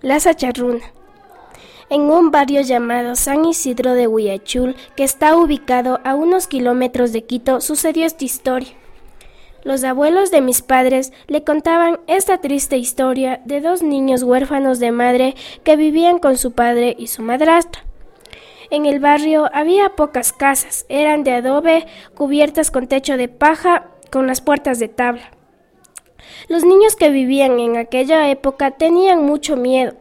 La Sacharruna. En un barrio llamado San Isidro de Huaychul, que está ubicado a unos kilómetros de Quito, sucedió esta historia. Los abuelos de mis padres le contaban esta triste historia de dos niños huérfanos de madre que vivían con su padre y su madrastra. En el barrio había pocas casas, eran de adobe, cubiertas con techo de paja, con las puertas de tabla. Los niños que vivían en aquella época tenían mucho miedo.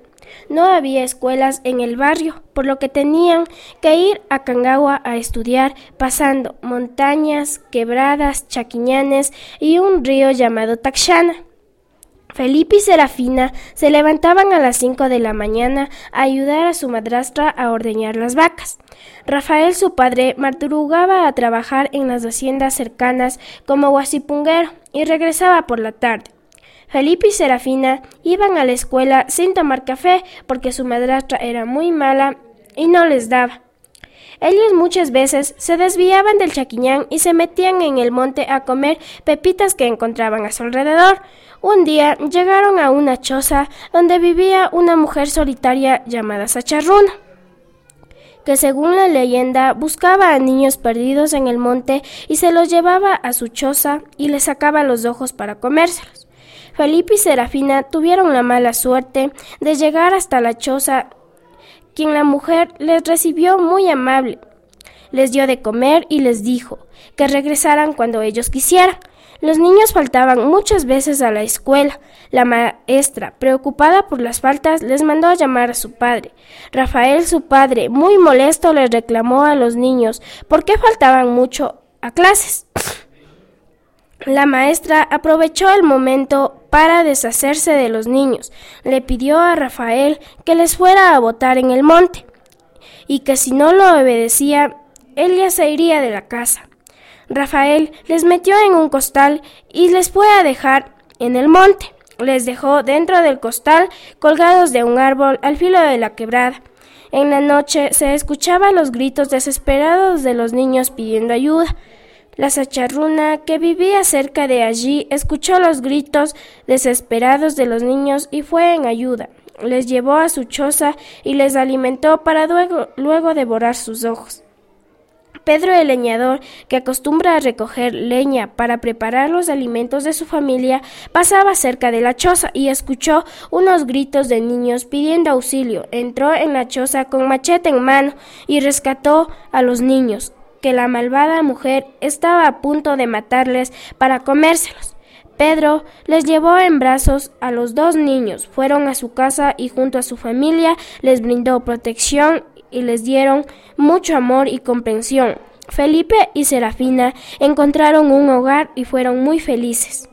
No había escuelas en el barrio, por lo que tenían que ir a Cangagua a estudiar, pasando montañas, quebradas, chaquiñanes y un río llamado Taxana. Felipe y Serafina se levantaban a las cinco de la mañana a ayudar a su madrastra a ordeñar las vacas. Rafael, su padre, madrugaba a trabajar en las haciendas cercanas como guasipunguero y regresaba por la tarde. Felipe y Serafina iban a la escuela sin tomar café porque su madrastra era muy mala y no les daba. Ellos muchas veces se desviaban del chaquiñán y se metían en el monte a comer pepitas que encontraban a su alrededor. Un día llegaron a una choza donde vivía una mujer solitaria llamada Sacharruna, que según la leyenda buscaba a niños perdidos en el monte y se los llevaba a su choza y les sacaba los ojos para comérselos. Felipe y Serafina tuvieron la mala suerte de llegar hasta la choza quien la mujer les recibió muy amable. Les dio de comer y les dijo que regresaran cuando ellos quisieran. Los niños faltaban muchas veces a la escuela. La maestra, preocupada por las faltas, les mandó a llamar a su padre. Rafael, su padre, muy molesto, les reclamó a los niños por qué faltaban mucho a clases. La maestra aprovechó el momento para deshacerse de los niños. Le pidió a Rafael que les fuera a votar en el monte y que si no lo obedecía, él ya se iría de la casa. Rafael les metió en un costal y les fue a dejar en el monte. Les dejó dentro del costal colgados de un árbol al filo de la quebrada. En la noche se escuchaban los gritos desesperados de los niños pidiendo ayuda. La sacharruna, que vivía cerca de allí, escuchó los gritos desesperados de los niños y fue en ayuda. Les llevó a su choza y les alimentó para luego, devorar sus ojos. Pedro el leñador, que acostumbra a recoger leña para preparar los alimentos de su familia, pasaba cerca de la choza y escuchó unos gritos de niños pidiendo auxilio. Entró en la choza con machete en mano y rescató a los niños que la malvada mujer estaba a punto de matarles para comérselos. Pedro les llevó en brazos a los dos niños, fueron a su casa y junto a su familia les brindó protección y les dieron mucho amor y comprensión. Felipe y Serafina encontraron un hogar y fueron muy felices.